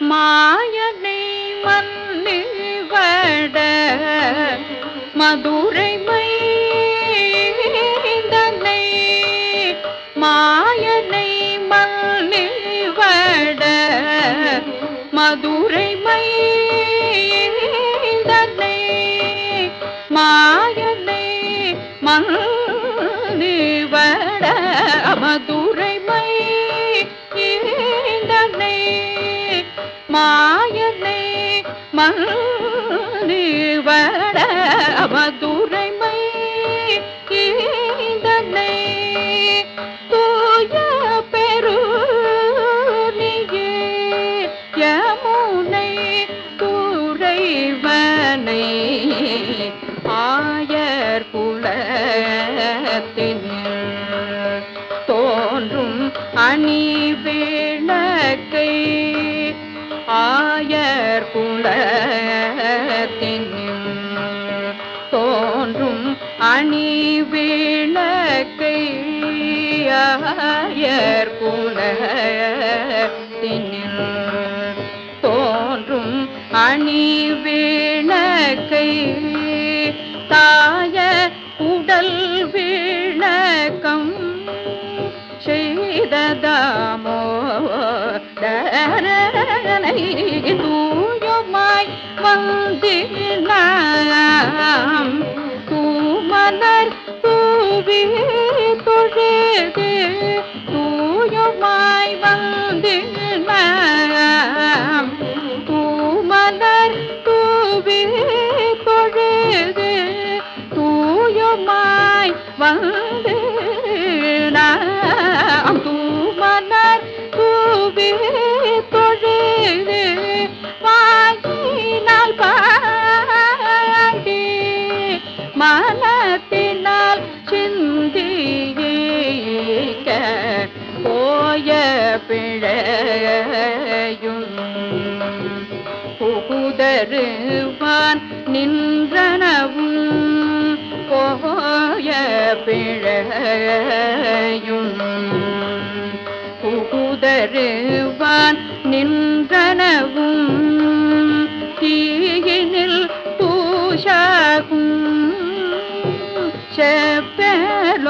மாயனை மன்னிவட மதுரை மைந்தனை. மாயனை மன்னிவட மதுரை மைந்தனை. மாயனை மன்னிவட மதுரை மை மாயனே மன்னிவட மதுரை ஈந்தனை தூய பெருநியே யமுனை துறைவனை ஆயர் குலத்தின் தோன்றும் அணி விளக்கை ஆயர் குலத்தின் தோன்றும் அணி விளக்கை ஆயர் குலத்தின் தோன்றும் அணி விளக்கை தாய உடல் விளக்கம் செய்ததாமோ தரனை தூயமாய் வந்து நாம் தூமலர் தூவி தொழுது தூயமாய் வந்து நாம் தூமலர் தூவி தொழுது தூயமாய் வந்து ஞானத்தினால் சிந்திக்க போய பிழையும் புகுதருவான் நின்றனவும் போய பிழையும் புகுதருவான் நின்றனவும் தீ Chapelorem